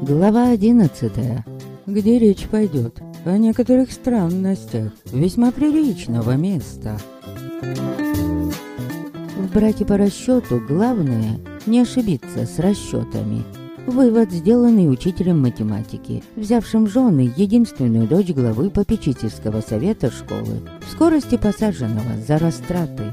Глава одиннадцатая, где речь пойдет о некоторых странностях весьма приличного места. В браке по расчету главное не ошибиться с расчетами. Вывод, сделанный учителем математики, взявшим жены единственную дочь главы попечительского совета школы, в скорости посаженного за растраты.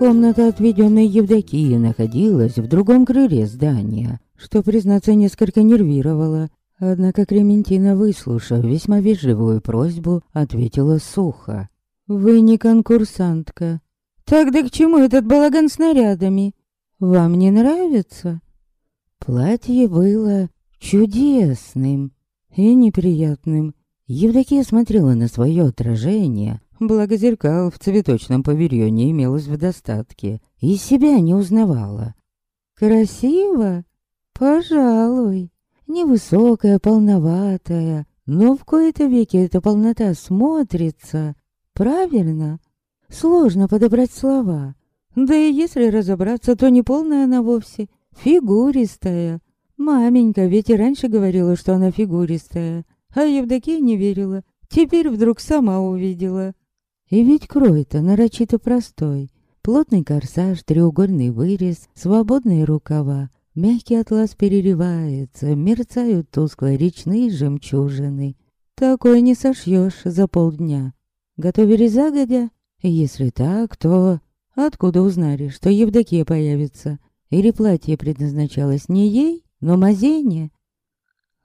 Комната, отведенная Евдокии, находилась в другом крыле здания, что, признаться, несколько нервировало. Однако Клементина, выслушав весьма вежливую просьбу, ответила сухо. «Вы не конкурсантка. Тогда к чему этот балаган с нарядами? Вам не нравится?» Платье было чудесным и неприятным. Евдокия смотрела на свое отражение, благо зеркал в цветочном павильоне имелось в достатке, и себя не узнавала. «Красиво? Пожалуй. Невысокая, полноватая, но в кои-то веки эта полнота смотрится. Правильно? Сложно подобрать слова. Да и если разобраться, то не полная она вовсе, фигуристая. Маменька ведь и раньше говорила, что она фигуристая, а Евдокия не верила. Теперь вдруг сама увидела. И ведь крой-то нарочито простой. Плотный корсаж, треугольный вырез, свободные рукава. Мягкий атлас переливается, мерцают тускло речные жемчужины. Такое не сошьешь за полдня. Готовили загодя? Если так, то... Откуда узнали, что Евдокия появится? Или платье предназначалось не ей, но Мазене?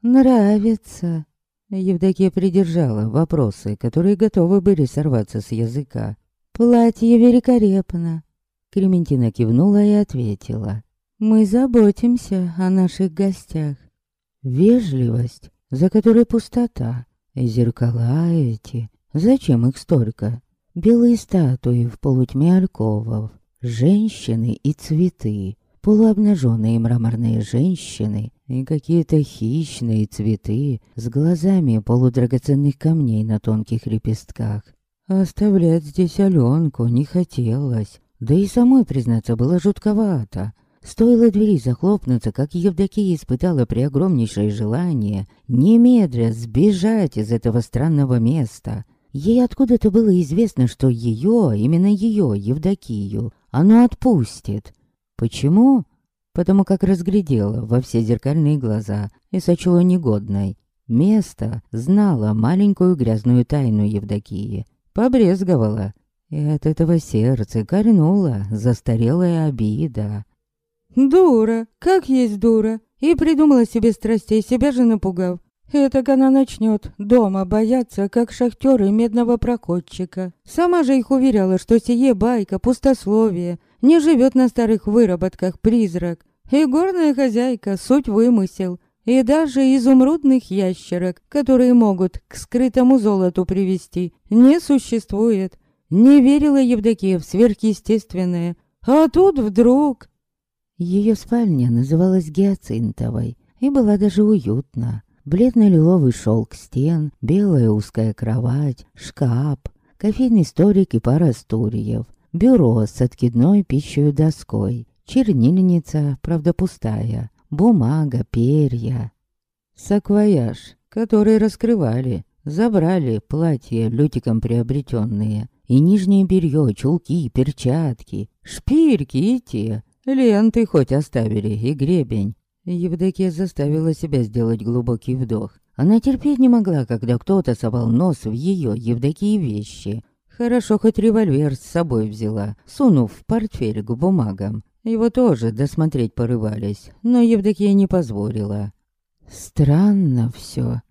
Нравится. Евдокия придержала вопросы, которые готовы были сорваться с языка. «Платье великолепно!» Клементина кивнула и ответила. «Мы заботимся о наших гостях. Вежливость, за которой пустота, и зеркала эти. Зачем их столько? Белые статуи в полутьме альковов, женщины и цветы, полуобнаженные мраморные женщины и какие-то хищные цветы с глазами полудрагоценных камней на тонких лепестках. Оставлять здесь Аленку не хотелось, да и самой, признаться, было жутковато. Стоило двери захлопнуться, как Евдокия испытала при огромнейшее желание немедля сбежать из этого странного места. Ей откуда-то было известно, что ее, именно ее, Евдокию, оно отпустит. Почему? Потому как разглядела во все зеркальные глаза и сочла негодной. Место знала маленькую грязную тайну Евдокии. Побрезговала. И от этого сердце корнула застарелая обида. «Дура, как есть дура!» И придумала себе страстей, себя же напугав. Этак она начнет дома бояться, как шахтеры медного проходчика. Сама же их уверяла, что сие байка, пустословие, не живет на старых выработках призрак. И горная хозяйка — суть вымысел. И даже изумрудных ящерок, которые могут к скрытому золоту привести, не существует. Не верила Евдокия в сверхъестественное. А тут вдруг... Ее спальня называлась Гиацинтовой и была даже уютна. Бледно-лиловый шелк стен, белая узкая кровать, шкаф, кофейный столик и пара стульев, бюро с откидной пищей доской, чернильница, правда пустая, бумага, перья. Саквояж, который раскрывали, забрали платья лютиком приобретенные, и нижнее белье, чулки, перчатки, шпильки и те, ленты хоть оставили, и гребень. Евдокия заставила себя сделать глубокий вдох. Она терпеть не могла, когда кто-то совал нос в ее Евдокии вещи. Хорошо, хоть револьвер с собой взяла, сунув в портфель к бумагам. Его тоже досмотреть порывались, но Евдокия не позволила. Странно все.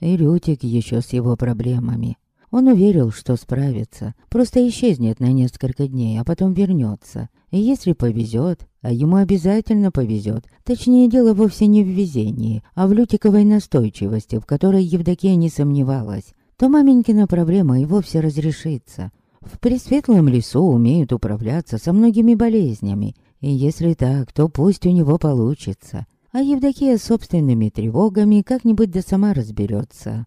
И Рютик еще с его проблемами. Он уверил, что справится, просто исчезнет на несколько дней, а потом вернется. И если повезет, а ему обязательно повезет, точнее дело вовсе не в везении, а в лютиковой настойчивости, в которой Евдокия не сомневалась, то маменькина проблема и вовсе разрешится. В Пресветлом лесу умеют управляться со многими болезнями, и если так, то пусть у него получится. А Евдокия собственными тревогами как-нибудь да сама разберется.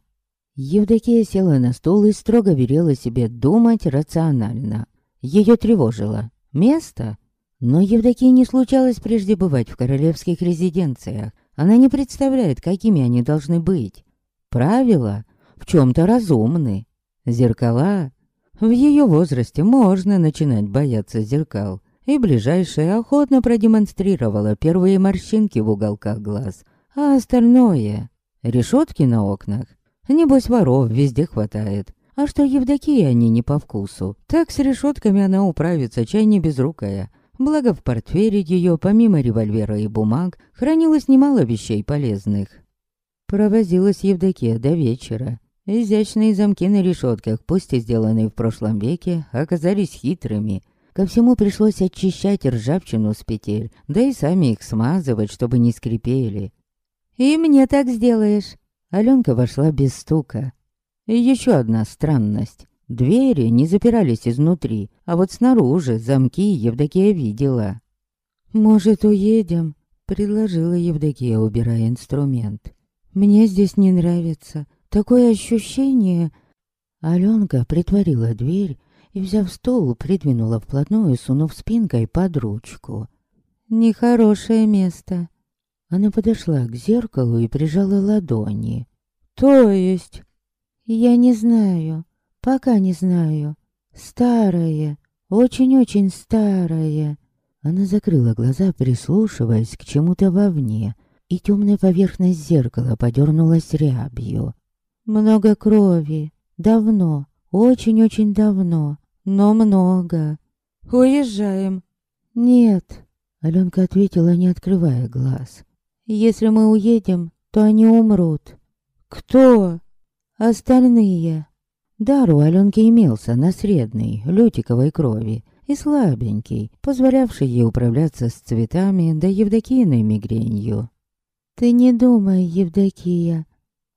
Евдокия села на стул и строго велела себе думать рационально. Ее тревожило, Место? Но Евдокии не случалось прежде бывать в королевских резиденциях. Она не представляет, какими они должны быть. Правила в чем-то разумны. Зеркала? В ее возрасте можно начинать бояться зеркал. И ближайшая охотно продемонстрировала первые морщинки в уголках глаз. А остальное? Решетки на окнах? Небось воров везде хватает. А что Евдокии они не по вкусу, так с решетками она управится, чай не безрукая. Благо в портфеле ее, помимо револьвера и бумаг, хранилось немало вещей полезных. Провозилась Евдокия до вечера. Изящные замки на решетках, пусть и сделанные в прошлом веке, оказались хитрыми. Ко всему пришлось очищать ржавчину с петель, да и сами их смазывать, чтобы не скрипели. «И мне так сделаешь!» Аленка вошла без стука. И еще одна странность. Двери не запирались изнутри, а вот снаружи замки Евдокия видела. «Может, уедем?» — предложила Евдокия, убирая инструмент. «Мне здесь не нравится. Такое ощущение...» Аленка притворила дверь и, взяв стол, придвинула вплотную, сунув спинкой под ручку. «Нехорошее место». Она подошла к зеркалу и прижала ладони. «То есть?» «Я не знаю. Пока не знаю. Старое, очень-очень старое. Она закрыла глаза, прислушиваясь к чему-то вовне, и темная поверхность зеркала подернулась рябью. Много крови. Давно. Очень-очень давно. Но много. Уезжаем. Нет. Аленка ответила, не открывая глаз. Если мы уедем, то они умрут. Кто? Остальные. Дар у Аленки имелся на средней, лютиковой крови и слабенький, позволявший ей управляться с цветами да Евдокиной мигренью. «Ты не думай, Евдокия!»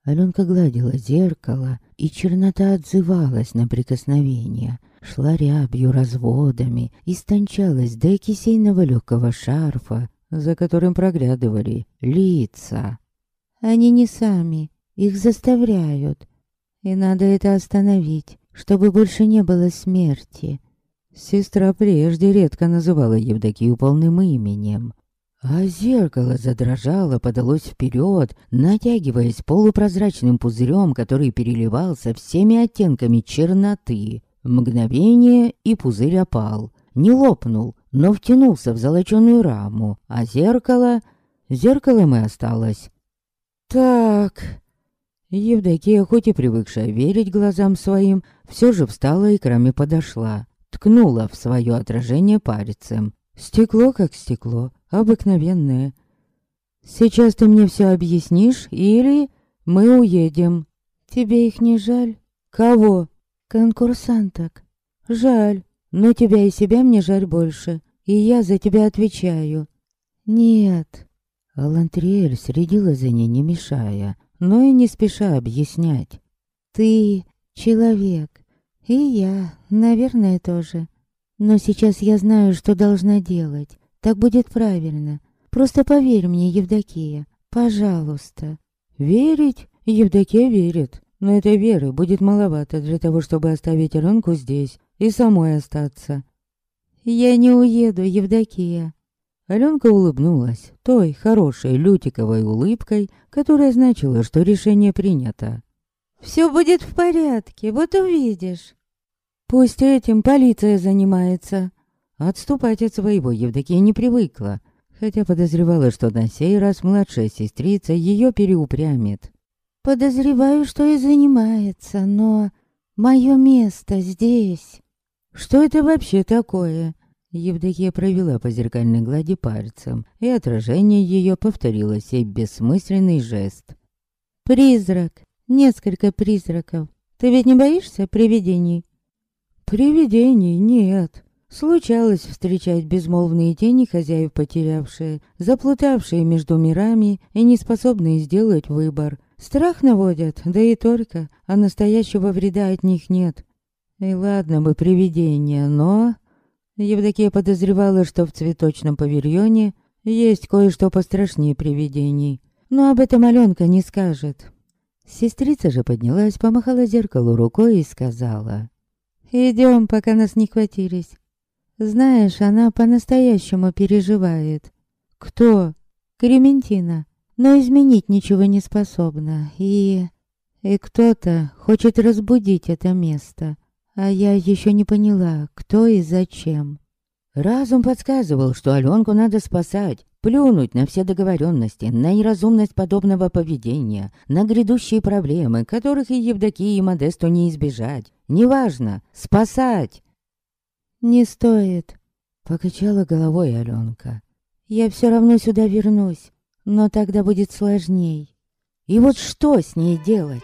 Аленка гладила зеркало, и чернота отзывалась на прикосновение, шла рябью разводами, истончалась до кисейного легкого шарфа, за которым проглядывали лица. «Они не сами, их заставляют, и надо это остановить, чтобы больше не было смерти. Сестра прежде редко называла Евдокию полным именем. А зеркало задрожало, подалось вперед, натягиваясь полупрозрачным пузырем, который переливался всеми оттенками черноты. Мгновение, и пузырь опал. Не лопнул, но втянулся в золоченую раму, а зеркало... Зеркалом и осталось. «Так...» Евдокия, хоть и привыкшая верить глазам своим, все же встала и к раме подошла. Ткнула в свое отражение пальцем. Стекло как стекло, обыкновенное. «Сейчас ты мне все объяснишь, или мы уедем?» «Тебе их не жаль?» «Кого?» «Конкурсанток». «Жаль, но тебя и себя мне жаль больше, и я за тебя отвечаю». «Нет». Алантриэль следила за ней, не мешая но и не спеша объяснять. «Ты человек, и я, наверное, тоже. Но сейчас я знаю, что должна делать. Так будет правильно. Просто поверь мне, Евдокия, пожалуйста». «Верить?» Евдокия верит, но этой веры будет маловато для того, чтобы оставить Аленку здесь и самой остаться. «Я не уеду, Евдокия», Аленка улыбнулась той хорошей лютиковой улыбкой, которая значила, что решение принято. «Все будет в порядке, вот увидишь». «Пусть этим полиция занимается». Отступать от своего Евдокия не привыкла, хотя подозревала, что на сей раз младшая сестрица ее переупрямит. «Подозреваю, что и занимается, но мое место здесь». «Что это вообще такое?» Евдокия провела по зеркальной глади пальцем, и отражение ее повторило сей бессмысленный жест. «Призрак! Несколько призраков! Ты ведь не боишься привидений?» «Привидений нет!» Случалось встречать безмолвные тени хозяев потерявшие, заплутавшие между мирами и не способные сделать выбор. Страх наводят, да и только, а настоящего вреда от них нет. И ладно бы привидения, но... Евдокия подозревала, что в цветочном павильоне есть кое-что пострашнее привидений. Но об этом Аленка не скажет. Сестрица же поднялась, помахала зеркалу рукой и сказала. «Идем, пока нас не хватились. Знаешь, она по-настоящему переживает. Кто? Крементина. Но изменить ничего не способна. И... И кто-то хочет разбудить это место. А я еще не поняла, кто и зачем. Разум подсказывал, что Аленку надо спасать, плюнуть на все договоренности, на неразумность подобного поведения, на грядущие проблемы, которых и Евдокии, и Модесту не избежать. Неважно, спасать. «Не стоит», — покачала головой Аленка. «Я все равно сюда вернусь, но тогда будет сложней. И вот что с ней делать?»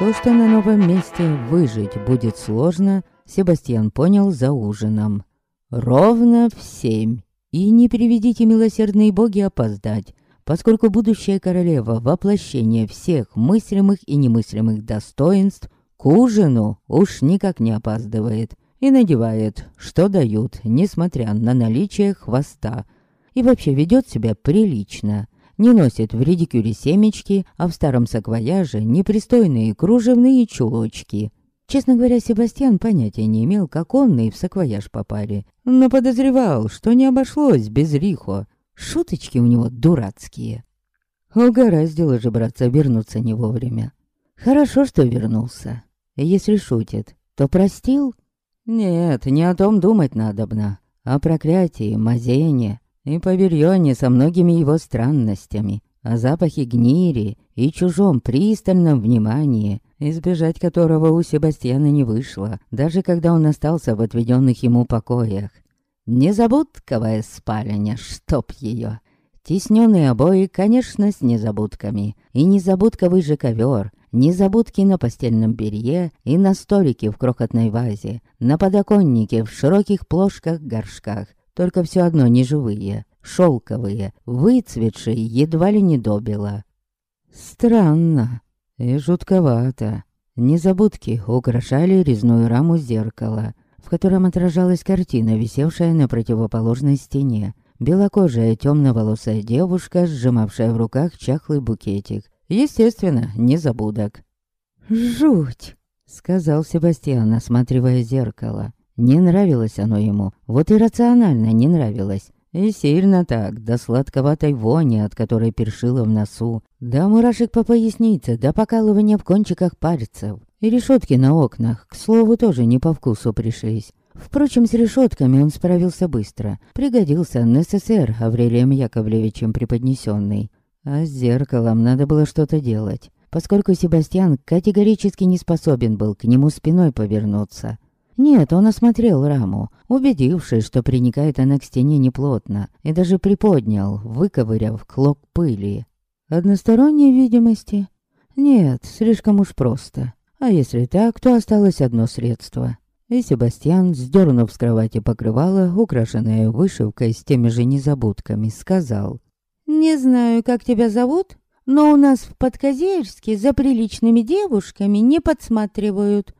То, что на новом месте выжить будет сложно, Себастьян понял за ужином. Ровно в семь. И не приведите милосердные боги опоздать, поскольку будущая королева воплощение всех мыслимых и немыслимых достоинств к ужину уж никак не опаздывает и надевает, что дают, несмотря на наличие хвоста, и вообще ведет себя прилично – не носит в редикюре семечки, а в старом саквояже непристойные кружевные чулочки. Честно говоря, Себастьян понятия не имел, как он и в саквояж попали, но подозревал, что не обошлось без Рихо. Шуточки у него дурацкие. Угораздило же, братца, вернуться не вовремя. Хорошо, что вернулся. Если шутит, то простил? Нет, не о том думать надобно. О проклятии, мазении, и павильоне со многими его странностями, о запахе гнири и чужом пристальном внимании, избежать которого у Себастьяна не вышло, даже когда он остался в отведенных ему покоях. Незабудковая спальня, чтоб ее. Тесненные обои, конечно, с незабудками, и незабудковый же ковер, незабудки на постельном белье и на столике в крохотной вазе, на подоконнике в широких плошках-горшках, только все одно не живые, шелковые, выцветшие, едва ли не добила. Странно и жутковато. Незабудки украшали резную раму зеркала, в котором отражалась картина, висевшая на противоположной стене. Белокожая темноволосая девушка, сжимавшая в руках чахлый букетик. Естественно, незабудок. «Жуть!» — сказал Себастьян, осматривая зеркало. Не нравилось оно ему, вот и рационально не нравилось. И сильно так, до сладковатой вони, от которой першило в носу, до мурашек по пояснице, до покалывания в кончиках пальцев. И решетки на окнах, к слову, тоже не по вкусу пришлись. Впрочем, с решетками он справился быстро. Пригодился НССР Аврелием Яковлевичем преподнесенный. А с зеркалом надо было что-то делать, поскольку Себастьян категорически не способен был к нему спиной повернуться. Нет, он осмотрел раму, убедившись, что приникает она к стене неплотно, и даже приподнял, выковыряв клок пыли. Односторонней видимости? Нет, слишком уж просто. А если так, то осталось одно средство. И Себастьян, сдернув с кровати покрывало, украшенное вышивкой с теми же незабудками, сказал. «Не знаю, как тебя зовут, но у нас в Подкозерске за приличными девушками не подсматривают.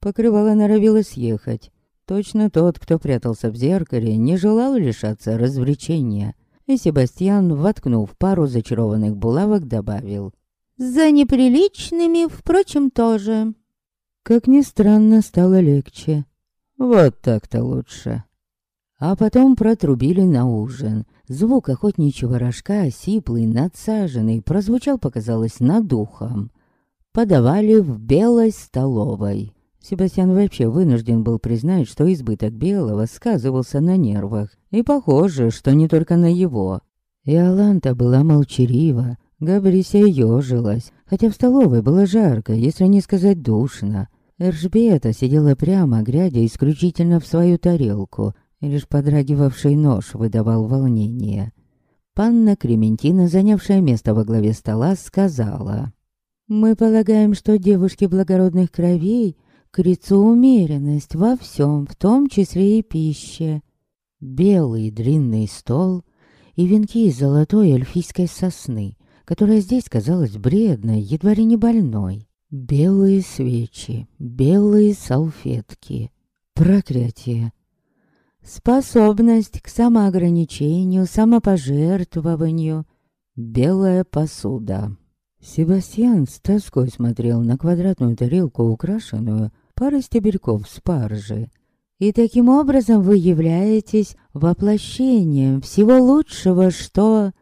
Покрывало норовило съехать. Точно тот, кто прятался в зеркале, не желал лишаться развлечения. И Себастьян, воткнув пару зачарованных булавок, добавил. «За неприличными, впрочем, тоже». Как ни странно, стало легче. Вот так-то лучше. А потом протрубили на ужин. Звук охотничьего рожка, сиплый, надсаженный, прозвучал, показалось, над ухом. Подавали в белой столовой. Себастьян вообще вынужден был признать, что избыток белого сказывался на нервах. И похоже, что не только на его. И Аланта была молчалива, Габрися ёжилась, хотя в столовой было жарко, если не сказать душно. Эржбета сидела прямо, глядя исключительно в свою тарелку, и лишь подрагивавший нож выдавал волнение. Панна Крементина, занявшая место во главе стола, сказала... «Мы полагаем, что девушки благородных кровей к умеренность во всем, в том числе и пище. Белый длинный стол и венки из золотой эльфийской сосны, которая здесь казалась бредной, едва ли не больной. Белые свечи, белые салфетки. Проклятие. Способность к самоограничению, самопожертвованию. Белая посуда. Себастьян с тоской смотрел на квадратную тарелку, украшенную парой стебельков спаржи. И таким образом вы являетесь воплощением всего лучшего, что...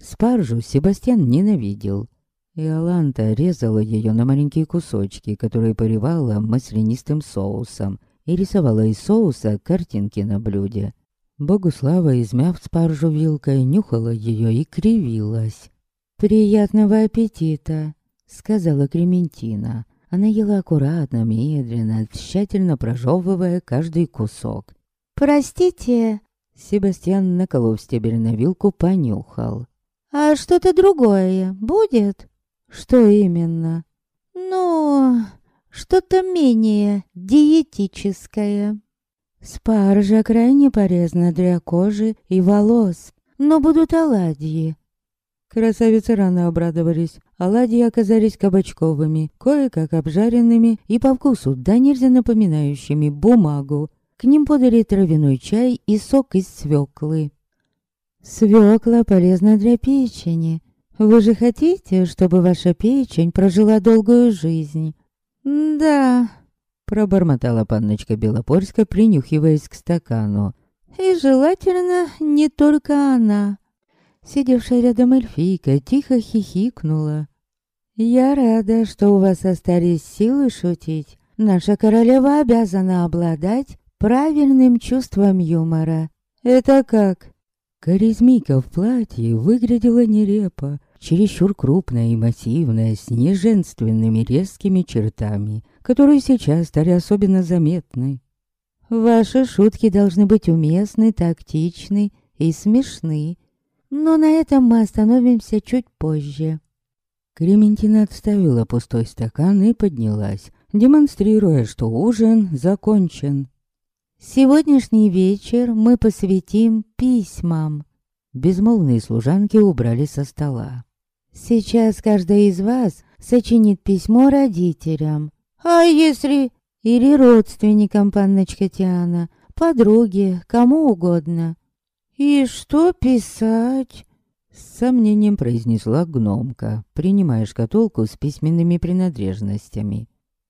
Спаржу Себастьян ненавидел. Иоланта резала ее на маленькие кусочки, которые поливала маслянистым соусом, и рисовала из соуса картинки на блюде. Богуслава, измяв спаржу вилкой, нюхала ее и кривилась. «Приятного аппетита!» — сказала Клементина. Она ела аккуратно, медленно, тщательно прожевывая каждый кусок. «Простите...» Себастьян, наколов стебель на вилку, понюхал. «А что-то другое будет?» «Что именно?» «Ну, что-то менее диетическое». «Спаржа крайне полезна для кожи и волос, но будут оладьи. Красавицы рано обрадовались. Оладьи оказались кабачковыми, кое-как обжаренными и по вкусу да нельзя напоминающими бумагу. К ним подали травяной чай и сок из свеклы. Свекла полезна для печени. Вы же хотите, чтобы ваша печень прожила долгую жизнь? Да, пробормотала панночка Белопольска, принюхиваясь к стакану. И желательно не только она. Сидевшая рядом эльфийка тихо хихикнула. «Я рада, что у вас остались силы шутить. Наша королева обязана обладать правильным чувством юмора. Это как?» Коризмика в платье выглядела нерепо, чересчур крупная и массивная, с неженственными резкими чертами, которые сейчас стали особенно заметны. «Ваши шутки должны быть уместны, тактичны и смешны, но на этом мы остановимся чуть позже. Клементина отставила пустой стакан и поднялась, демонстрируя, что ужин закончен. «Сегодняшний вечер мы посвятим письмам». Безмолвные служанки убрали со стола. «Сейчас каждая из вас сочинит письмо родителям. А если...» «Или родственникам, панночка Тиана, подруге, кому угодно. «И что писать?» С сомнением произнесла гномка, принимая шкатулку с письменными принадлежностями.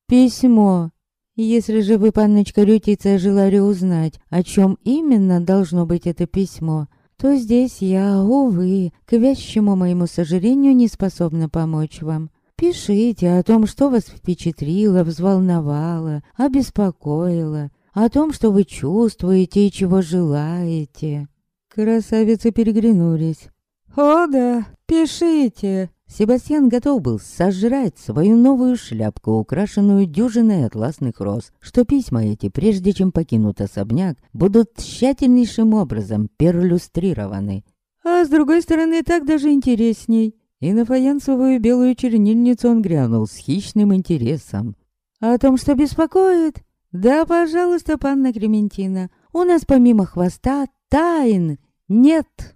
«Письмо. Если же вы, панночка Лютица, желали узнать, о чем именно должно быть это письмо, то здесь я, увы, к вящему моему сожалению, не способна помочь вам. Пишите о том, что вас впечатлило, взволновало, обеспокоило, о том, что вы чувствуете и чего желаете». Красавицы переглянулись. «О да, пишите!» Себастьян готов был сожрать свою новую шляпку, украшенную дюжиной атласных роз, что письма эти, прежде чем покинут особняк, будут тщательнейшим образом перлюстрированы. А с другой стороны, так даже интересней. И на фаянсовую белую чернильницу он грянул с хищным интересом. «О том, что беспокоит? Да, пожалуйста, панна Клементина, у нас помимо хвоста тайн «Нет,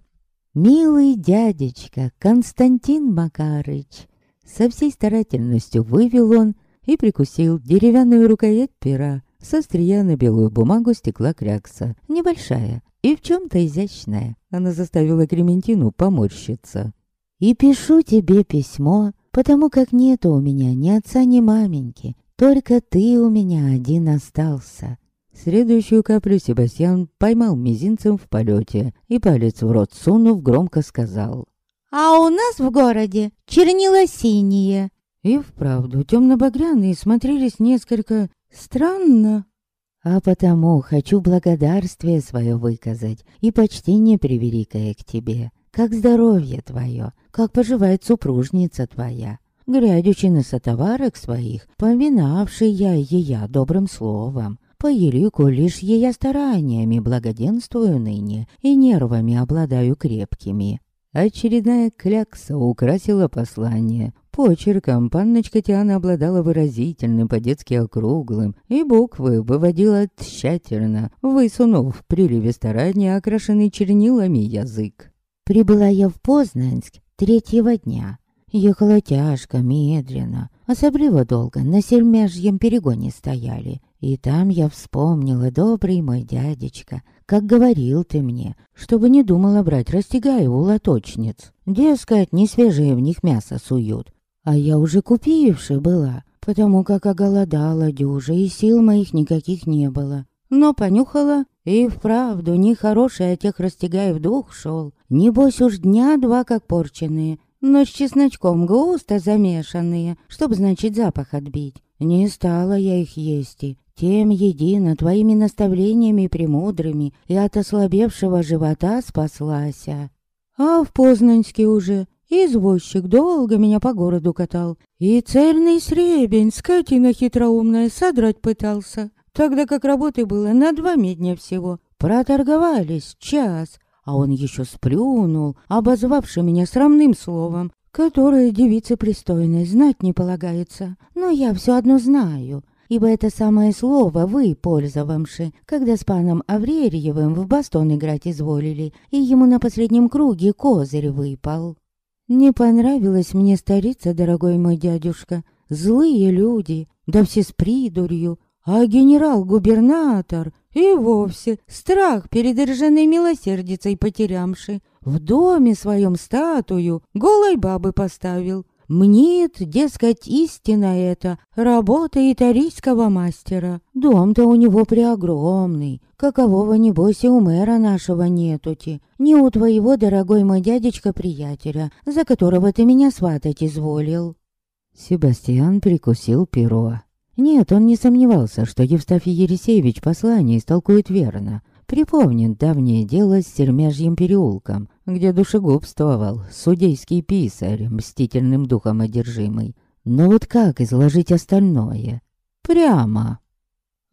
милый дядечка Константин Макарыч!» Со всей старательностью вывел он и прикусил деревянную рукоять пера. Со острия на белую бумагу стекла крякса, небольшая и в чем-то изящная. Она заставила Клементину поморщиться. «И пишу тебе письмо, потому как нету у меня ни отца, ни маменьки, только ты у меня один остался. Следующую каплю Себастьян поймал мизинцем в полете и палец в рот сунув громко сказал. «А у нас в городе чернила синие». И вправду темно-багряные смотрелись несколько странно. А потому хочу благодарствие свое выказать и почтение превеликое к тебе. Как здоровье твое, как поживает супружница твоя. Глядячи на сотоварок своих, поминавший я ее добрым словом, по елику лишь ее стараниями благоденствую ныне и нервами обладаю крепкими. Очередная клякса украсила послание. Почерком панночка Тиана обладала выразительным, по-детски округлым, и буквы выводила тщательно, высунув в приливе старания окрашенный чернилами язык. Прибыла я в Познанск третьего дня. Ехала тяжко, медленно, особливо долго, на сельмяжьем перегоне стояли. И там я вспомнила, добрый мой дядечка, как говорил ты мне, чтобы не думала брать растягаю у лоточниц. Дескать, не свежее в них мясо суют. А я уже купившая была, потому как оголодала дюжа, и сил моих никаких не было. Но понюхала, и вправду нехороший от тех растягаев дух шел. Небось уж дня два как порченые, но с чесночком густо замешанные, чтоб, значит, запах отбить. Не стала я их есть, тем едино твоими наставлениями премудрыми и от ослабевшего живота спаслась. А в Познанске уже извозчик долго меня по городу катал, и цельный сребень скотина хитроумная содрать пытался, тогда как работы было на два медня всего. Проторговались час, а он еще сплюнул, обозвавший меня срамным словом, которое девице пристойной знать не полагается. Но я все одно знаю, ибо это самое слово вы, пользовавши, когда с паном Аврерьевым в бастон играть изволили, и ему на последнем круге козырь выпал. Не понравилось мне старица, дорогой мой дядюшка. Злые люди, да все с придурью, а генерал-губернатор и вовсе страх перед ржаной милосердицей потерямши. В доме своем статую голой бабы поставил. Мнит, дескать, истина это, работа итарийского мастера. Дом-то у него преогромный, какового, небось, и у мэра нашего нетути. Не у твоего, дорогой мой дядечка-приятеля, за которого ты меня сватать изволил. Себастьян прикусил перо. Нет, он не сомневался, что Евстафий Ересеевич послание истолкует верно. Припомнит давнее дело с Сермяжьим переулком, где душегубствовал судейский писарь, мстительным духом одержимый. Но вот как изложить остальное? Прямо.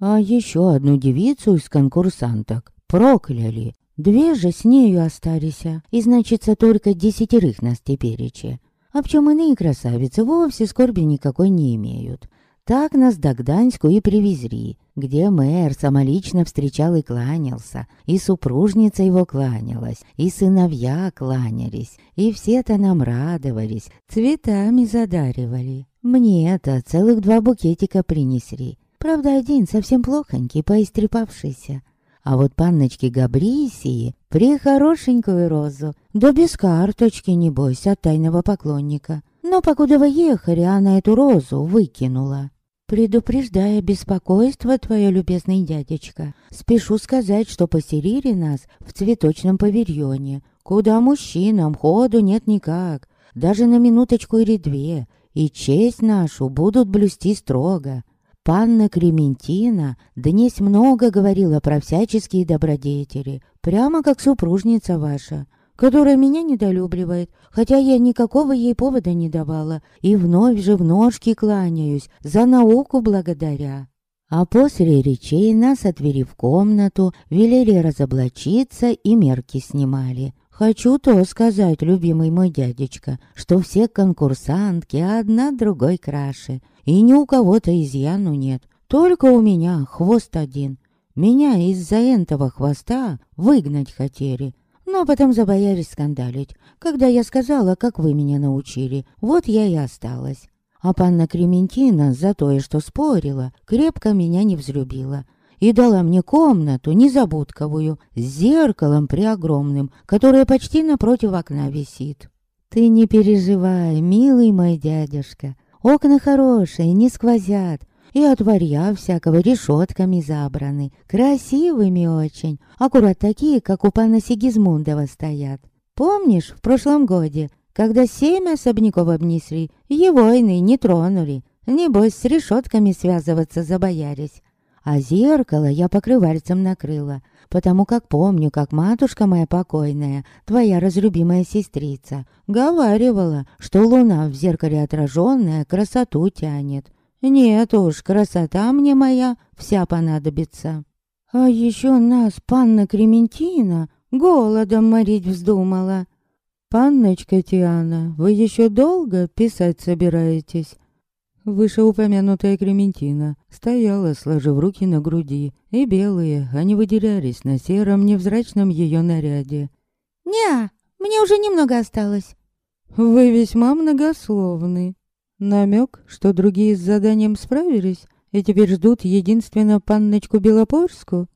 А еще одну девицу из конкурсанток прокляли. Две же с нею остались, и значится только десятерых нас теперече. А в чем иные красавицы вовсе скорби никакой не имеют. Так нас до Гданьску и привезли, где мэр самолично встречал и кланялся, и супружница его кланялась, и сыновья кланялись, и все-то нам радовались, цветами задаривали. Мне это целых два букетика принесли. Правда, один совсем плохонький, поистрепавшийся. А вот панночки Габрисии прихорошенькую розу, да без карточки, небось, от тайного поклонника. Но покуда вы ехали, она эту розу выкинула. Предупреждая беспокойство, твое любезный дядечка, спешу сказать, что поселили нас в цветочном павильоне, куда мужчинам ходу нет никак, даже на минуточку или две, и честь нашу будут блюсти строго. Панна Крементина днесь много говорила про всяческие добродетели, прямо как супружница ваша которая меня недолюбливает, хотя я никакого ей повода не давала, и вновь же в ножки кланяюсь, за науку благодаря. А после речей нас отвели в комнату, велели разоблачиться и мерки снимали. Хочу то сказать, любимый мой дядечка, что все конкурсантки одна другой краше, и ни у кого-то изъяну нет, только у меня хвост один. Меня из-за этого хвоста выгнать хотели, но потом забоялись скандалить. Когда я сказала, как вы меня научили, вот я и осталась. А панна Крементина за то, что спорила, крепко меня не взлюбила. И дала мне комнату, незабудковую, с зеркалом преогромным, которое почти напротив окна висит. Ты не переживай, милый мой дядюшка. Окна хорошие, не сквозят, и от варья всякого решетками забраны, красивыми очень, аккурат такие, как у пана Сигизмундова стоят. Помнишь, в прошлом годе, когда семь особняков обнесли, его иные не тронули, небось с решетками связываться забоялись. А зеркало я покрывальцем накрыла, потому как помню, как матушка моя покойная, твоя разлюбимая сестрица, говаривала, что луна в зеркале отраженная красоту тянет. Нет уж, красота мне моя вся понадобится. А еще нас панна Крементина голодом морить вздумала. Панночка Тиана, вы еще долго писать собираетесь? Вышеупомянутая Крементина стояла, сложив руки на груди, и белые, они выделялись на сером невзрачном ее наряде. «Не, мне уже немного осталось». «Вы весьма многословны», Намек, что другие с заданием справились и теперь ждут единственно панночку Белопольскую?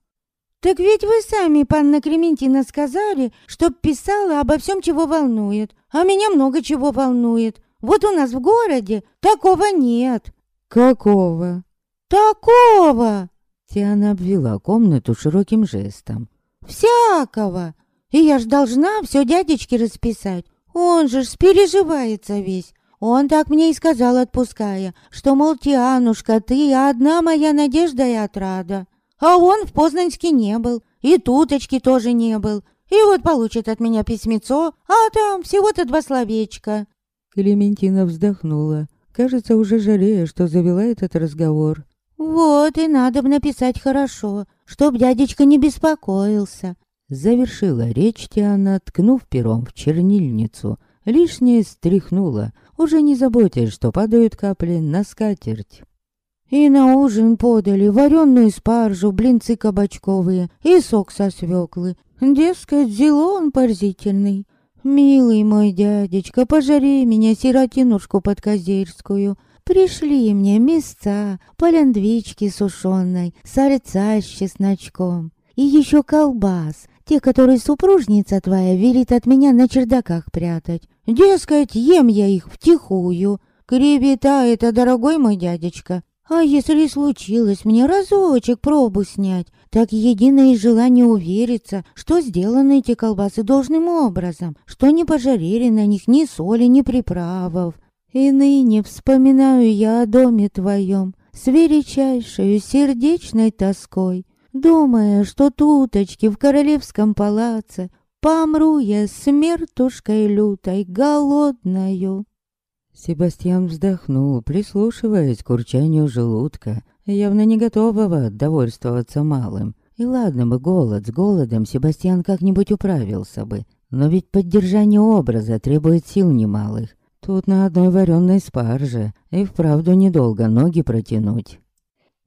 «Так ведь вы сами, панна Крементина, сказали, чтоб писала обо всем, чего волнует. А меня много чего волнует. Вот у нас в городе такого нет. Какого? Такого! Тиана обвела комнату широким жестом. Всякого. И я ж должна все дядечке расписать. Он же ж спереживается весь. Он так мне и сказал, отпуская, что, мол, Тианушка, ты одна моя надежда и отрада. А он в Познанске не был, и туточки тоже не был. И вот получит от меня письмецо, а там всего-то два словечка. Клементина вздохнула, кажется, уже жалея, что завела этот разговор. Вот и надо бы написать хорошо, чтоб дядечка не беспокоился. Завершила речь Тиана, ткнув пером в чернильницу. Лишнее стряхнула, уже не заботясь, что падают капли на скатерть. И на ужин подали вареную спаржу, блинцы кабачковые и сок со свеклы. Дескать, зелон порзительный. Милый мой дядечка, пожари меня, сиротинушку подкозерскую. Пришли мне мясца, поляндвички сушеной, сальца с чесночком. И еще колбас, те, которые супружница твоя велит от меня на чердаках прятать. Дескать, ем я их втихую. Кребета это, дорогой мой дядечка. А если случилось мне разочек пробу снять, так единое желание увериться, что сделаны эти колбасы должным образом, что не пожалели на них ни соли, ни приправов. И ныне вспоминаю я о доме твоем с величайшей сердечной тоской, думая, что туточки в королевском палаце помру я смертушкой лютой, голодною. Себастьян вздохнул, прислушиваясь к урчанию желудка, явно не готового довольствоваться малым. И ладно бы голод, с голодом Себастьян как-нибудь управился бы, но ведь поддержание образа требует сил немалых. Тут на одной вареной спарже и вправду недолго ноги протянуть.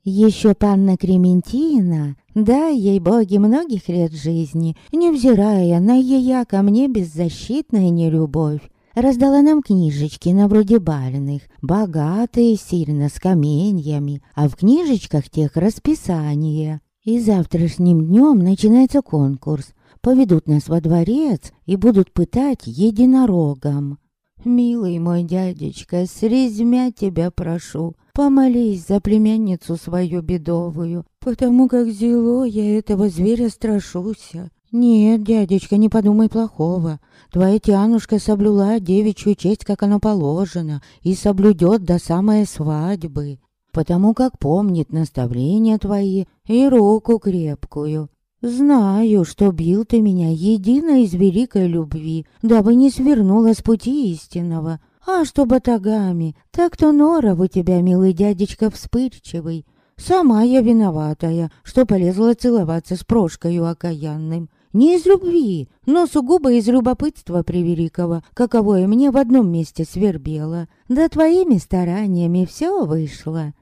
Еще панна Крементина, да, ей боги многих лет жизни, невзирая на ея ко мне беззащитная нелюбовь, раздала нам книжечки на вроде бальных, богатые, сильно с каменьями, а в книжечках тех расписание. И завтрашним днем начинается конкурс. Поведут нас во дворец и будут пытать единорогом. Милый мой дядечка, срезмя тебя прошу, помолись за племянницу свою бедовую, потому как зело я этого зверя страшуся. Нет, дядечка, не подумай плохого. Твоя Тянушка соблюла девичью честь, как оно положено, и соблюдет до самой свадьбы, потому как помнит наставления твои и руку крепкую. Знаю, что бил ты меня едино из великой любви, дабы не свернула с пути истинного. А что батагами, так то норов у тебя, милый дядечка, вспыльчивый. Сама я виноватая, что полезла целоваться с Прошкою окаянным. Не из любви, но сугубо из любопытства превеликого, каковое мне в одном месте свербело. Да твоими стараниями все вышло.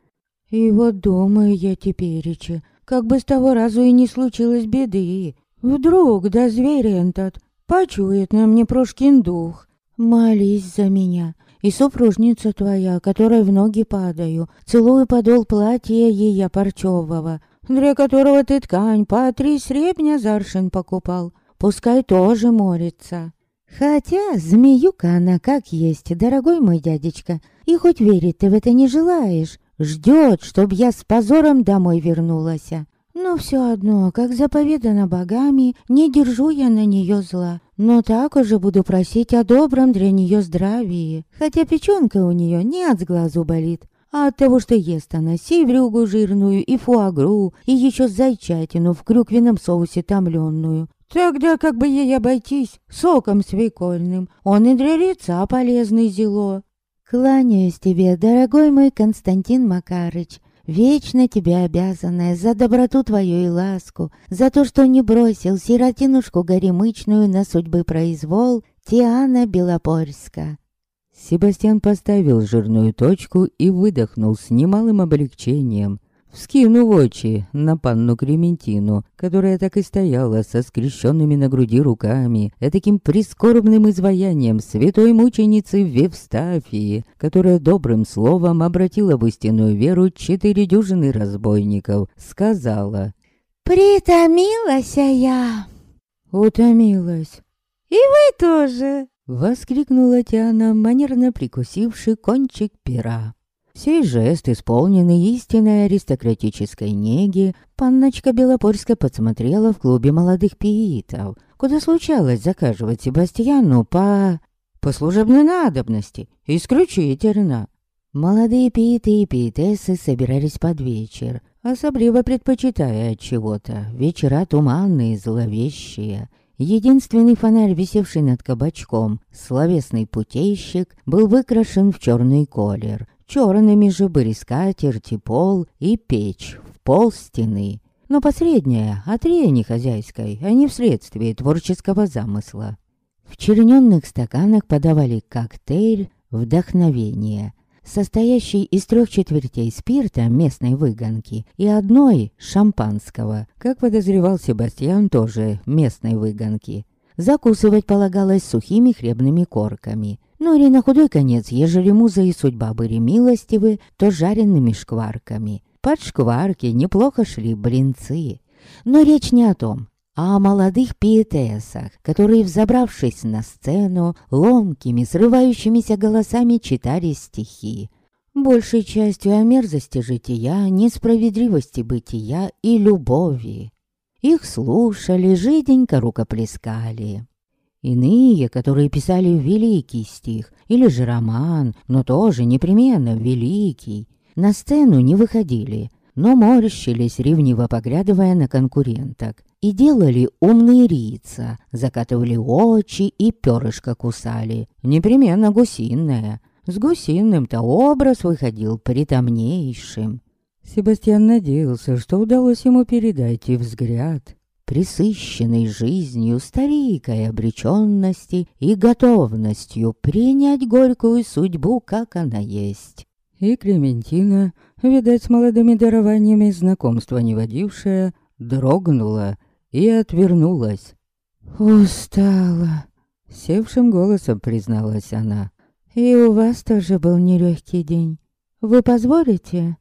И вот думаю я тепереча, как бы с того разу и не случилось беды. Вдруг, да зверь этот, почует на мне Прошкин дух. Молись за меня, и супружница твоя, которой в ноги падаю, целую подол платья ея парчевого, для которого ты ткань по три сребня заршин покупал, пускай тоже молится. Хотя змеюка она как есть, дорогой мой дядечка, и хоть верить ты в это не желаешь, Ждет, чтоб я с позором домой вернулась. Но все одно, как заповедано богами, не держу я на нее зла. Но так уже буду просить о добром для нее здравии. Хотя печенка у нее не от глазу болит, а от того, что ест она севрюгу жирную и фуагру, и еще зайчатину в крюквенном соусе томленную. Тогда как бы ей обойтись соком свекольным, он и для лица полезный зело. Кланяюсь тебе, дорогой мой Константин Макарыч, Вечно тебе обязанная за доброту твою и ласку, За то, что не бросил сиротинушку горемычную на судьбы произвол Тиана Белопольска. Себастьян поставил жирную точку и выдохнул с немалым облегчением вскинув очи на панну Крементину, которая так и стояла со скрещенными на груди руками, таким прискорбным изваянием святой мученицы Вевстафии, которая добрым словом обратила в истинную веру четыре дюжины разбойников, сказала «Притомилась я». «Утомилась». «И вы тоже». Воскликнула Тиана, манерно прикусивший кончик пера. Сей жест, исполненный истинной аристократической неги, панночка Белопольская подсмотрела в клубе молодых пиитов, куда случалось заказывать Себастьяну по... по служебной надобности, исключительно. Молодые пииты и пиитессы собирались под вечер, особливо предпочитая от чего-то вечера туманные, зловещие. Единственный фонарь, висевший над кабачком, словесный путейщик, был выкрашен в черный колер. Черными же были скатерти, пол и печь в пол стены. Но последняя от рени хозяйской, а не вследствие творческого замысла. В черненных стаканах подавали коктейль «Вдохновение», состоящий из трех четвертей спирта местной выгонки и одной шампанского, как подозревал Себастьян тоже местной выгонки. Закусывать полагалось сухими хлебными корками. Но и на худой конец, ежели муза и судьба были милостивы, то жареными шкварками. Под шкварки неплохо шли блинцы. Но речь не о том, а о молодых пиетесах, которые, взобравшись на сцену, ломкими, срывающимися голосами читали стихи. Большей частью о мерзости жития, несправедливости бытия и любови. Их слушали, жиденько рукоплескали. Иные, которые писали великий стих, или же роман, но тоже непременно великий, на сцену не выходили, но морщились, ревниво поглядывая на конкуренток, и делали умные лица, закатывали очи и перышко кусали, непременно гусиное. С гусиным-то образ выходил притомнейшим. Себастьян надеялся, что удалось ему передать и взгляд, присыщенной жизнью, старикой обреченности и готовностью принять горькую судьбу, как она есть. И Клементина, видать, с молодыми дарованиями знакомства не водившая, дрогнула и отвернулась. «Устала», — севшим голосом призналась она. «И у вас тоже был нелегкий день. Вы позволите?»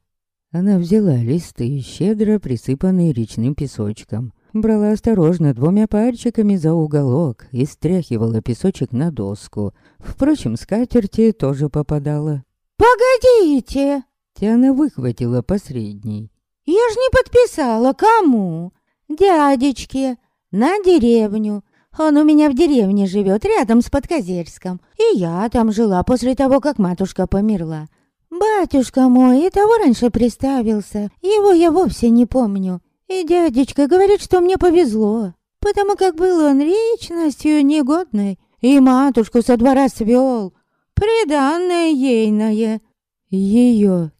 Она взяла листы, щедро присыпанные речным песочком, брала осторожно двумя пальчиками за уголок и стряхивала песочек на доску. Впрочем, скатерти тоже попадала. «Погодите!» Тиана выхватила посредний. «Я ж не подписала. Кому?» «Дядечке. На деревню. Он у меня в деревне живет, рядом с Подкозерском. И я там жила после того, как матушка померла. Батюшка мой и того раньше приставился. Его я вовсе не помню. И дядечка говорит, что мне повезло, потому как был он личностью негодной, и матушку со двора свел. Приданное ейное. Ее.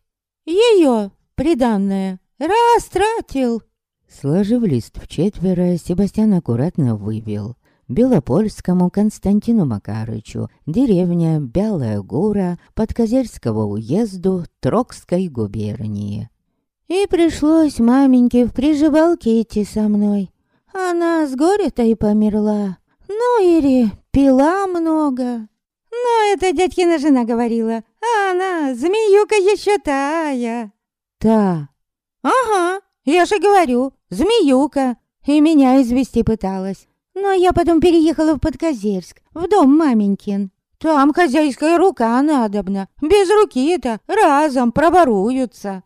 Ее приданное. Растратил. Сложив лист в четверо, Себастьян аккуратно вывел. Белопольскому Константину Макарычу, деревня Белая Гура, Подкозерского уезду Трокской губернии. И пришлось маменьке в приживалке идти со мной. Она с горя-то и померла. Ну, или пила много. Но это дядькина жена говорила. А она, змеюка еще тая. Та. Ага, я же говорю, змеюка. И меня извести пыталась. Но я потом переехала в Подкозерск, в дом маменькин. Там хозяйская рука надобна. Без руки-то разом проворуются.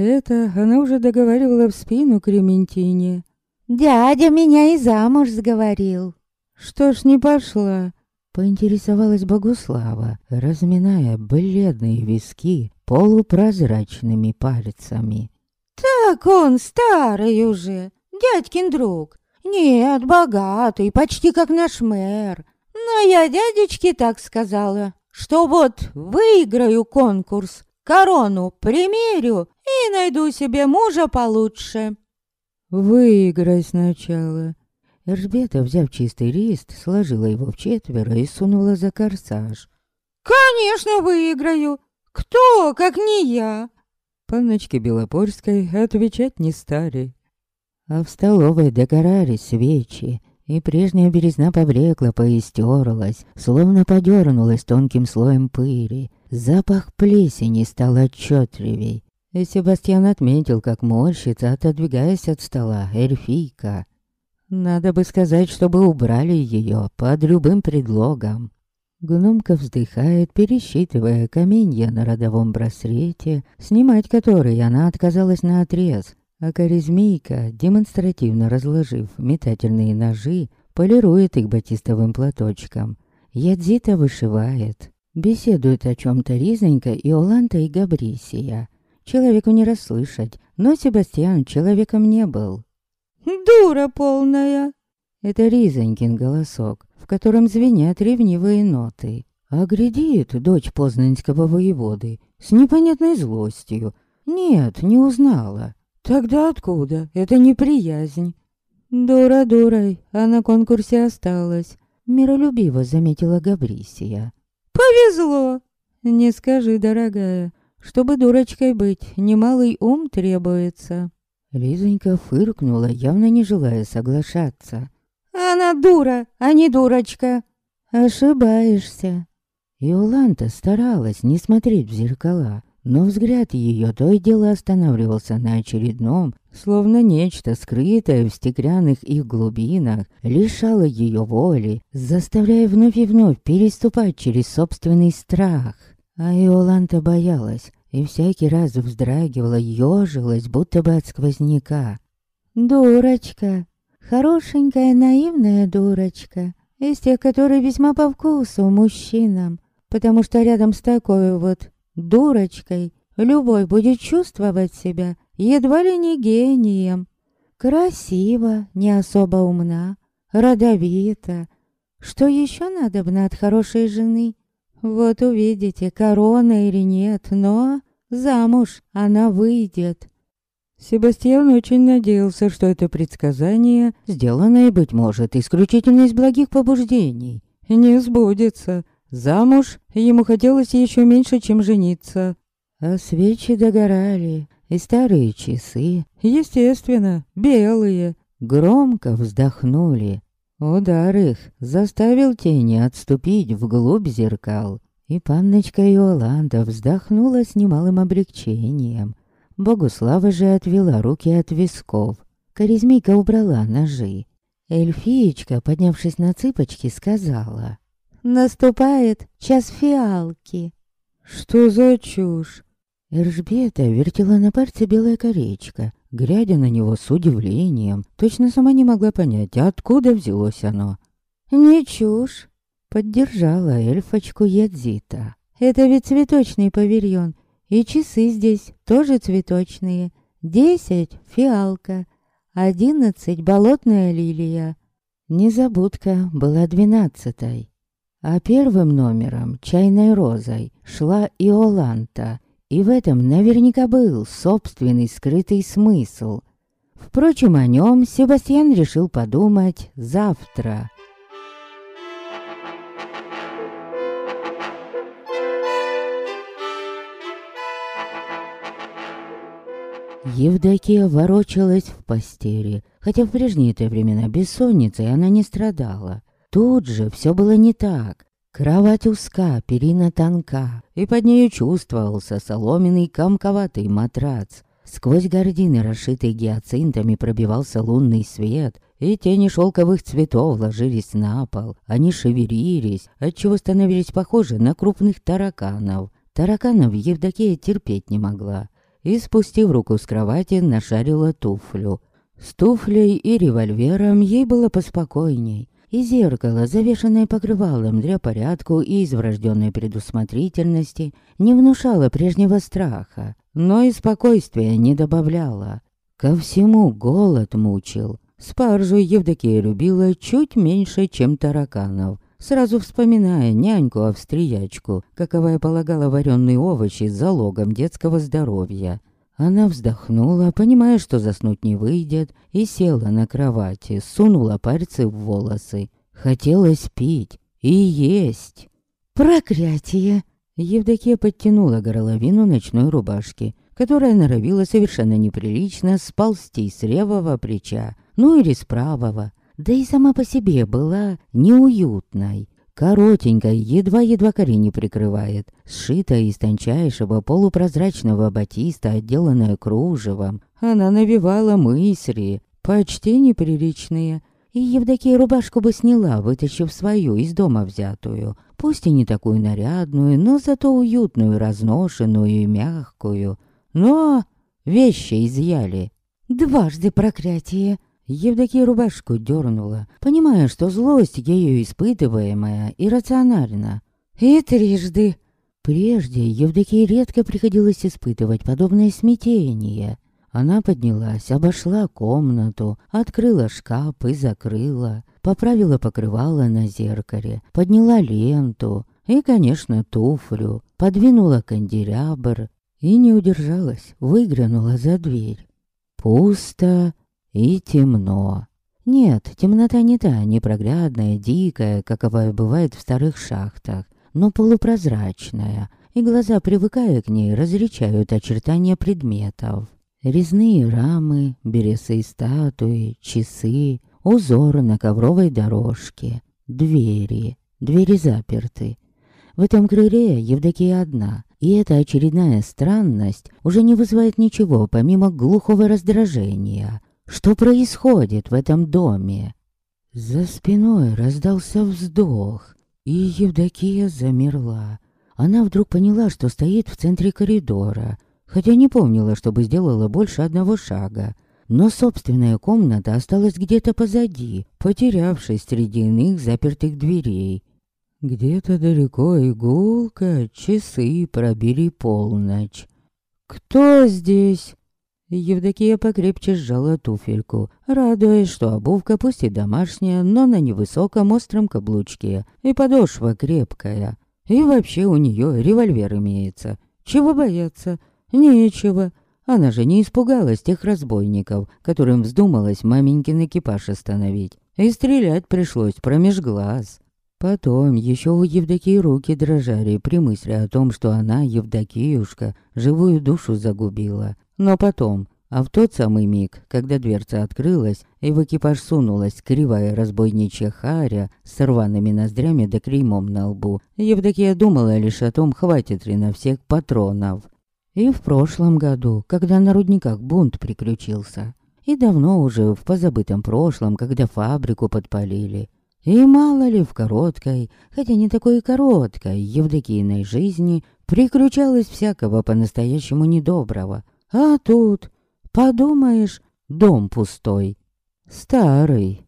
Это она уже договаривала в спину Крементине. «Дядя меня и замуж сговорил». «Что ж не пошла?» Поинтересовалась Богуслава, разминая бледные виски полупрозрачными пальцами. «Так он старый уже, дядькин друг. Нет, богатый, почти как наш мэр. Но я дядечке так сказала, что вот выиграю конкурс, корону примерю и найду себе мужа получше. Выиграй сначала. Эржбета, взяв чистый лист, сложила его в четверо и сунула за корсаж. Конечно, выиграю. Кто, как не я? Панночке Белопольской отвечать не стали. А в столовой догорали свечи, и прежняя березна поблекла, поистерлась, словно подернулась тонким слоем пыли. Запах плесени стал отчетливей. И Себастьян отметил, как морщится, отодвигаясь от стола, эльфийка. Надо бы сказать, чтобы убрали ее под любым предлогом. Гномка вздыхает, пересчитывая каменья на родовом браслете, снимать которые она отказалась на отрез, а коризмейка, демонстративно разложив метательные ножи, полирует их батистовым платочком. Ядзита вышивает. Беседуют о чем-то Ризонька, Иоланта и Габрисия. Человеку не расслышать, но Себастьян человеком не был. «Дура полная!» Это Ризонькин голосок, в котором звенят ревнивые ноты. А дочь познанского воеводы с непонятной злостью. Нет, не узнала. Тогда откуда? Это неприязнь. Дура дурой, а на конкурсе осталась. Миролюбиво заметила Габрисия. Повезло. Не скажи, дорогая, чтобы дурочкой быть, немалый ум требуется. Лизонька фыркнула, явно не желая соглашаться. Она дура, а не дурочка. Ошибаешься. Иоланта старалась не смотреть в зеркала, но взгляд ее то и дело останавливался на очередном, словно нечто, скрытое в стеклянных их глубинах, лишало ее воли, заставляя вновь и вновь переступать через собственный страх. А Иоланта боялась, и всякий раз вздрагивала, ёжилась, будто бы от сквозняка. «Дурочка! Хорошенькая, наивная дурочка!» Из тех, которые весьма по вкусу мужчинам, потому что рядом с такой вот дурочкой любой будет чувствовать себя едва ли не гением. Красиво, не особо умна, родовита. Что еще надо бы от хорошей жены? Вот увидите, корона или нет, но замуж она выйдет. Себастьян очень надеялся, что это предсказание, сделанное, быть может, исключительно из благих побуждений, не сбудется. Замуж ему хотелось еще меньше, чем жениться. А свечи догорали, и старые часы, естественно, белые, громко вздохнули. Удар их заставил тени отступить вглубь зеркал, и панночка Иоланда вздохнула с немалым облегчением. Богуслава же отвела руки от висков. Коризмейка убрала ножи. Эльфиечка, поднявшись на цыпочки, сказала. «Наступает час фиалки». «Что за чушь?» Эржбета вертела на пальце белое колечко, глядя на него с удивлением. Точно сама не могла понять, откуда взялось оно. «Не чушь», — поддержала эльфочку Ядзита. «Это ведь цветочный павильон, и часы здесь тоже цветочные. Десять — фиалка, одиннадцать — болотная лилия». Незабудка была двенадцатой, а первым номером, чайной розой, шла Иоланта — и в этом наверняка был собственный скрытый смысл. Впрочем, о нем Себастьян решил подумать завтра. Евдокия ворочалась в постели, хотя в прежние-то времена бессонницей она не страдала. Тут же все было не так. Кровать узка, перина тонка, и под нею чувствовался соломенный комковатый матрац. Сквозь гордины, расшитые гиацинтами, пробивался лунный свет, и тени шелковых цветов ложились на пол. Они шевелились, отчего становились похожи на крупных тараканов. Тараканов Евдокия терпеть не могла. И, спустив руку с кровати, нашарила туфлю. С туфлей и револьвером ей было поспокойней и зеркало, завешенное покрывалом для порядку и из врожденной предусмотрительности, не внушало прежнего страха, но и спокойствия не добавляло. Ко всему голод мучил. Спаржу Евдокия любила чуть меньше, чем тараканов, сразу вспоминая няньку-австриячку, каковая полагала вареные овощи залогом детского здоровья. Она вздохнула, понимая, что заснуть не выйдет, и села на кровати, сунула пальцы в волосы. Хотелось пить и есть. «Проклятие!» Евдокия подтянула горловину ночной рубашки, которая норовила совершенно неприлично сползти с левого плеча, ну или с правого, да и сама по себе была неуютной. Коротенькая, едва-едва корени прикрывает, сшитая из тончайшего полупрозрачного батиста, отделанная кружевом. Она навевала мысли, почти неприличные. и Евдокия рубашку бы сняла, вытащив свою из дома взятую. Пусть и не такую нарядную, но зато уютную, разношенную и мягкую. Но вещи изъяли. Дважды проклятие. Евдокия рубашку дернула, понимая, что злость ею испытываемая иррациональна. И трижды. Прежде Евдокии редко приходилось испытывать подобное смятение. Она поднялась, обошла комнату, открыла шкаф и закрыла, поправила покрывало на зеркале, подняла ленту и, конечно, туфлю, подвинула канделябр и не удержалась, выглянула за дверь. Пусто и темно. Нет, темнота не та, непроглядная, дикая, каковая бывает в старых шахтах, но полупрозрачная, и глаза, привыкая к ней, различают очертания предметов. Резные рамы, бересы статуи, часы, узоры на ковровой дорожке, двери. Двери заперты. В этом крыле Евдокия одна, и эта очередная странность уже не вызывает ничего, помимо глухого раздражения. Что происходит в этом доме? За спиной раздался вздох, и Евдокия замерла. Она вдруг поняла, что стоит в центре коридора, хотя не помнила, чтобы сделала больше одного шага. Но собственная комната осталась где-то позади, потерявшись среди иных запертых дверей. Где-то далеко игулка, часы пробили полночь. «Кто здесь?» Евдокия покрепче сжала туфельку, радуясь, что обувка пусть и домашняя, но на невысоком остром каблучке, и подошва крепкая. И вообще у нее револьвер имеется. Чего бояться? Нечего. Она же не испугалась тех разбойников, которым вздумалось маменькин экипаж остановить. И стрелять пришлось промеж глаз. Потом еще у Евдокии руки дрожали при мысли о том, что она, Евдокиюшка, живую душу загубила. Но потом, а в тот самый миг, когда дверца открылась, и в экипаж сунулась кривая разбойничья харя с рваными ноздрями да клеймом на лбу, Евдокия думала лишь о том, хватит ли на всех патронов. И в прошлом году, когда на рудниках бунт приключился, и давно уже в позабытом прошлом, когда фабрику подпалили, и мало ли в короткой, хотя не такой короткой, Евдокийной жизни приключалось всякого по-настоящему недоброго, а тут, подумаешь, дом пустой, старый.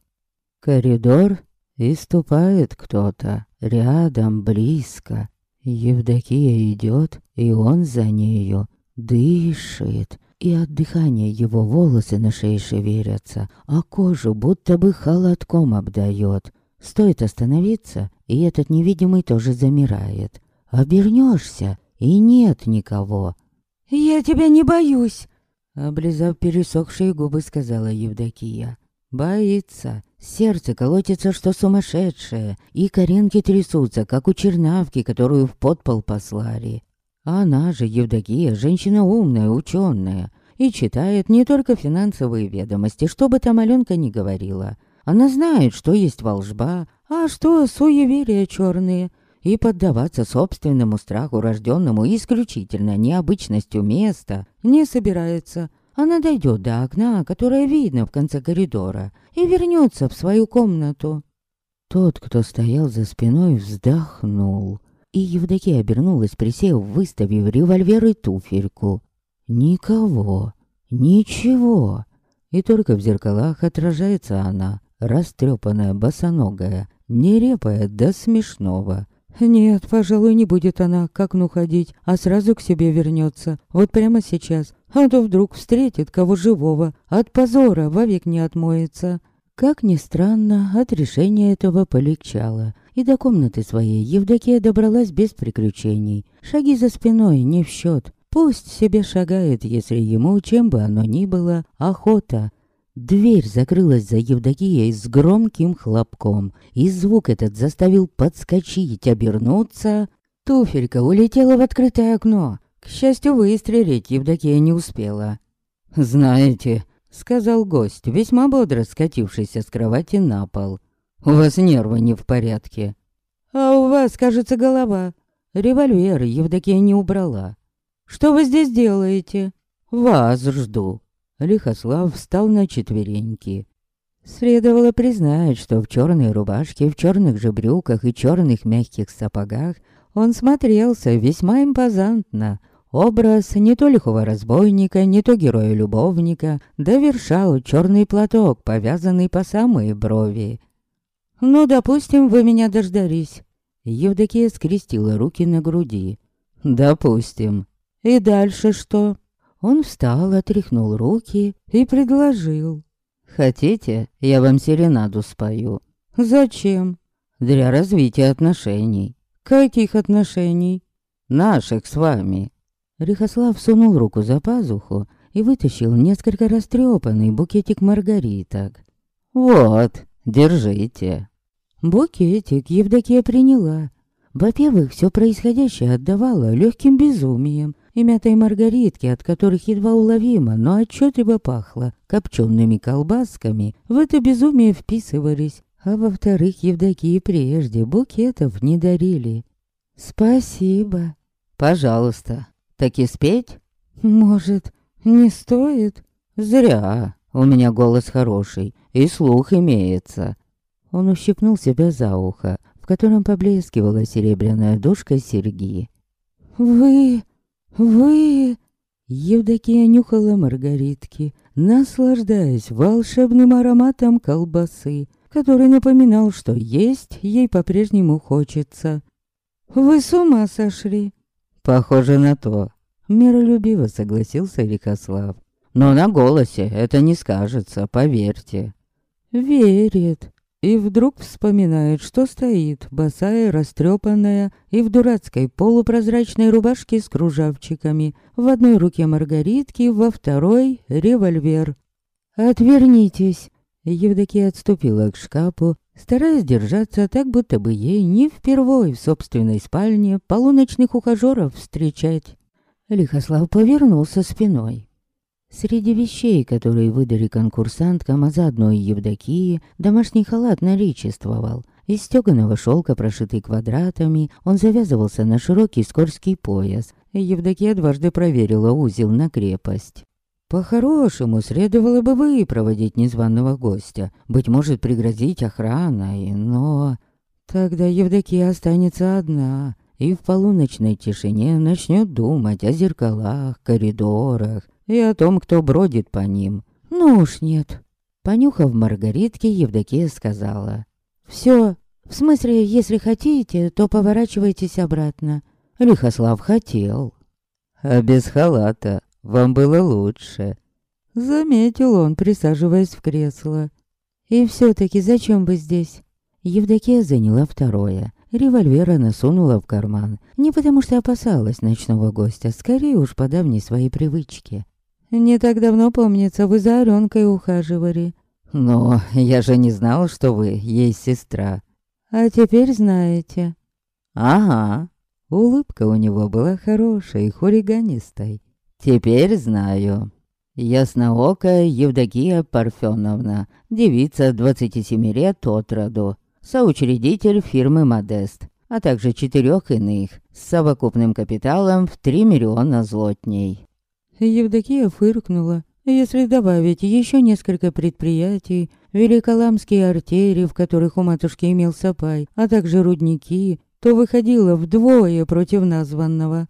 Коридор, и ступает кто-то, рядом, близко. Евдокия идет, и он за нею, дышит, и от дыхания его волосы на шее шевелятся, а кожу будто бы холодком обдает. Стоит остановиться, и этот невидимый тоже замирает. Обернешься, и нет никого. «Я тебя не боюсь!» Облизав пересохшие губы, сказала Евдокия. Боится. Сердце колотится, что сумасшедшее, и коренки трясутся, как у чернавки, которую в подпол послали. Она же, Евдокия, женщина умная, ученая, и читает не только финансовые ведомости, что бы там Аленка ни говорила. Она знает, что есть волжба, а что суеверия черные — и поддаваться собственному страху, рожденному исключительно необычностью места, не собирается. Она дойдет до окна, которое видно в конце коридора, и вернется в свою комнату. Тот, кто стоял за спиной, вздохнул, и Евдокия обернулась, присев, выставив револьвер и туфельку. Никого, ничего. И только в зеркалах отражается она, растрепанная, босоногая, нерепая до смешного. Нет, пожалуй, не будет она к окну ходить, а сразу к себе вернется. Вот прямо сейчас. А то вдруг встретит кого живого. От позора вовек не отмоется. Как ни странно, от решения этого полегчало. И до комнаты своей Евдокия добралась без приключений. Шаги за спиной не в счет. Пусть себе шагает, если ему, чем бы оно ни было, охота. Дверь закрылась за Евдокией с громким хлопком, и звук этот заставил подскочить, обернуться. Туфелька улетела в открытое окно. К счастью, выстрелить Евдокия не успела. «Знаете», — сказал гость, весьма бодро скатившийся с кровати на пол, «у вас нервы не в порядке». «А у вас, кажется, голова». Револьвер Евдокия не убрала. «Что вы здесь делаете?» «Вас жду», Лихослав встал на четвереньки. Следовало признать, что в черной рубашке, в черных же брюках и черных мягких сапогах он смотрелся весьма импозантно. Образ не то лихого разбойника, не то героя-любовника довершал черный платок, повязанный по самые брови. «Ну, допустим, вы меня дождались». Евдокия скрестила руки на груди. «Допустим. И дальше что?» Он встал, отряхнул руки и предложил. «Хотите, я вам серенаду спою?» «Зачем?» «Для развития отношений». «Каких отношений?» «Наших с вами». Рихослав сунул руку за пазуху и вытащил несколько растрепанный букетик маргариток. «Вот, держите». Букетик Евдокия приняла. Во-первых, все происходящее отдавало легким безумием и мятой маргаритки, от которых едва уловимо, но отчетливо пахло копчеными колбасками, в это безумие вписывались. А во-вторых, Евдокии прежде букетов не дарили. «Спасибо». «Пожалуйста. Так и спеть?» «Может, не стоит?» «Зря. У меня голос хороший, и слух имеется». Он ущипнул себя за ухо, в котором поблескивала серебряная душка серьги. «Вы... вы...» Евдокия нюхала маргаритки, наслаждаясь волшебным ароматом колбасы, который напоминал, что есть ей по-прежнему хочется. «Вы с ума сошли?» «Похоже на то», — миролюбиво согласился Рикослав. «Но на голосе это не скажется, поверьте». «Верит», и вдруг вспоминает, что стоит, босая, растрепанная, и в дурацкой полупрозрачной рубашке с кружавчиками. В одной руке маргаритки, во второй — револьвер. «Отвернитесь!» Евдокия отступила к шкафу, стараясь держаться так, будто бы ей не впервой в собственной спальне полуночных ухажеров встречать. Лихослав повернулся спиной. Среди вещей, которые выдали конкурсанткам, а заодно и Евдокии, домашний халат наличествовал. Из стёганого шелка, прошитый квадратами, он завязывался на широкий скорский пояс. Евдокия дважды проверила узел на крепость. По-хорошему, следовало бы выпроводить незваного гостя. Быть может, пригрозить охраной, но... Тогда Евдокия останется одна и в полуночной тишине начнет думать о зеркалах, коридорах, и о том, кто бродит по ним. Ну уж нет. Понюхав маргаритки, Евдокия сказала. «Все, в смысле, если хотите, то поворачивайтесь обратно». Лихослав хотел. «А без халата вам было лучше», — заметил он, присаживаясь в кресло. «И все-таки зачем вы здесь?» Евдокия заняла второе. Револьвер она сунула в карман. Не потому что опасалась ночного гостя, скорее уж по давней своей привычке. Не так давно, помнится, вы за Аленкой ухаживали. Но я же не знал, что вы ей сестра. А теперь знаете. Ага. Улыбка у него была хорошей, хулиганистой. Теперь знаю. Ясноокая Евдокия Парфеновна, девица 27 лет от роду, соучредитель фирмы «Модест», а также четырех иных, с совокупным капиталом в 3 миллиона злотней. Евдокия фыркнула. Если добавить еще несколько предприятий, великоламские артерии, в которых у матушки имел сапай, а также рудники, то выходило вдвое против названного.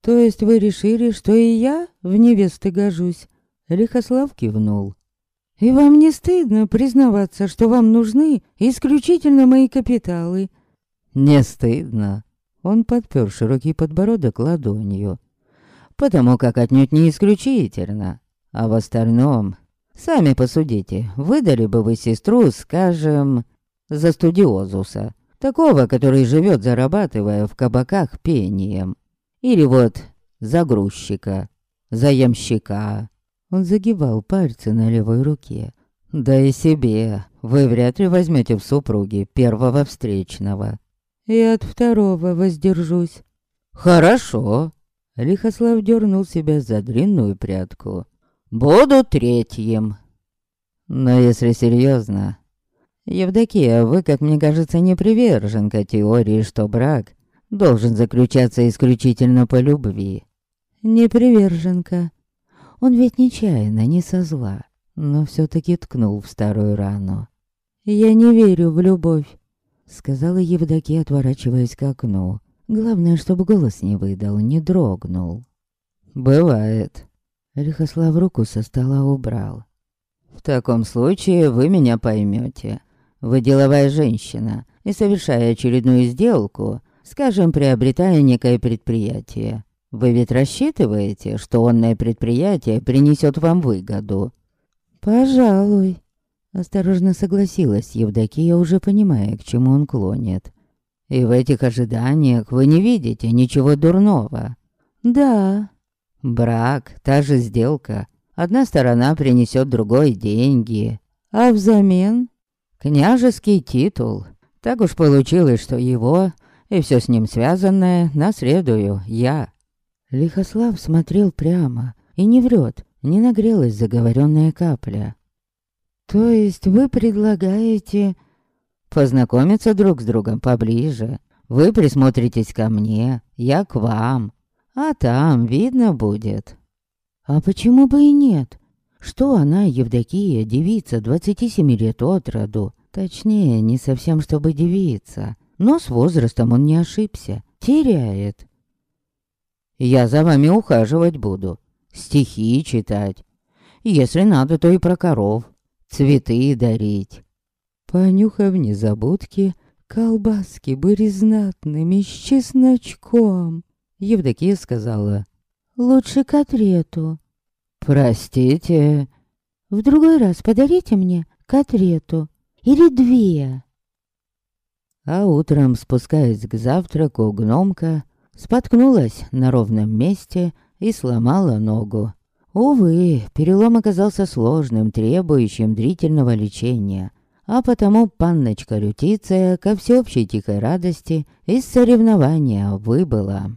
То есть вы решили, что и я в невесты гожусь? Лихослав кивнул. И вам не стыдно признаваться, что вам нужны исключительно мои капиталы? Не стыдно. Он подпер широкий подбородок ладонью потому как отнюдь не исключительно. А в остальном, сами посудите, выдали бы вы сестру, скажем, за студиозуса, такого, который живет, зарабатывая в кабаках пением. Или вот за грузчика, за ямщика. Он загибал пальцы на левой руке. Да и себе вы вряд ли возьмете в супруги первого встречного. И от второго воздержусь. Хорошо, Лихослав дернул себя за длинную прядку. «Буду третьим!» «Но если серьезно, Евдокия, вы, как мне кажется, не приверженка теории, что брак должен заключаться исключительно по любви». «Не приверженка. Он ведь нечаянно, не со зла. но все таки ткнул в старую рану. «Я не верю в любовь», — сказала Евдокия, отворачиваясь к окну. Главное, чтобы голос не выдал, не дрогнул. «Бывает». Лихослав руку со стола убрал. «В таком случае вы меня поймете. Вы деловая женщина, и совершая очередную сделку, скажем, приобретая некое предприятие, вы ведь рассчитываете, что онное предприятие принесет вам выгоду?» «Пожалуй», — осторожно согласилась Евдокия, уже понимая, к чему он клонит. «И в этих ожиданиях вы не видите ничего дурного?» «Да». «Брак, та же сделка. Одна сторона принесет другой деньги. А взамен?» «Княжеский титул. Так уж получилось, что его и все с ним связанное наследую я». Лихослав смотрел прямо и не врет, не нагрелась заговоренная капля. «То есть вы предлагаете...» «Познакомиться друг с другом поближе. Вы присмотритесь ко мне, я к вам. А там видно будет». «А почему бы и нет? Что она, Евдокия, девица, 27 лет от роду? Точнее, не совсем чтобы девица. Но с возрастом он не ошибся. Теряет. Я за вами ухаживать буду, стихи читать. Если надо, то и про коров, цветы дарить. Понюхав незабудки, колбаски были знатными, с чесночком. Евдокия сказала. Лучше котлету. Простите. В другой раз подарите мне котлету. Или две. А утром, спускаясь к завтраку, гномка Споткнулась на ровном месте и сломала ногу. Увы, перелом оказался сложным, требующим длительного лечения. А потому панночка Рютиция ко всеобщей тихой радости из соревнования выбыла.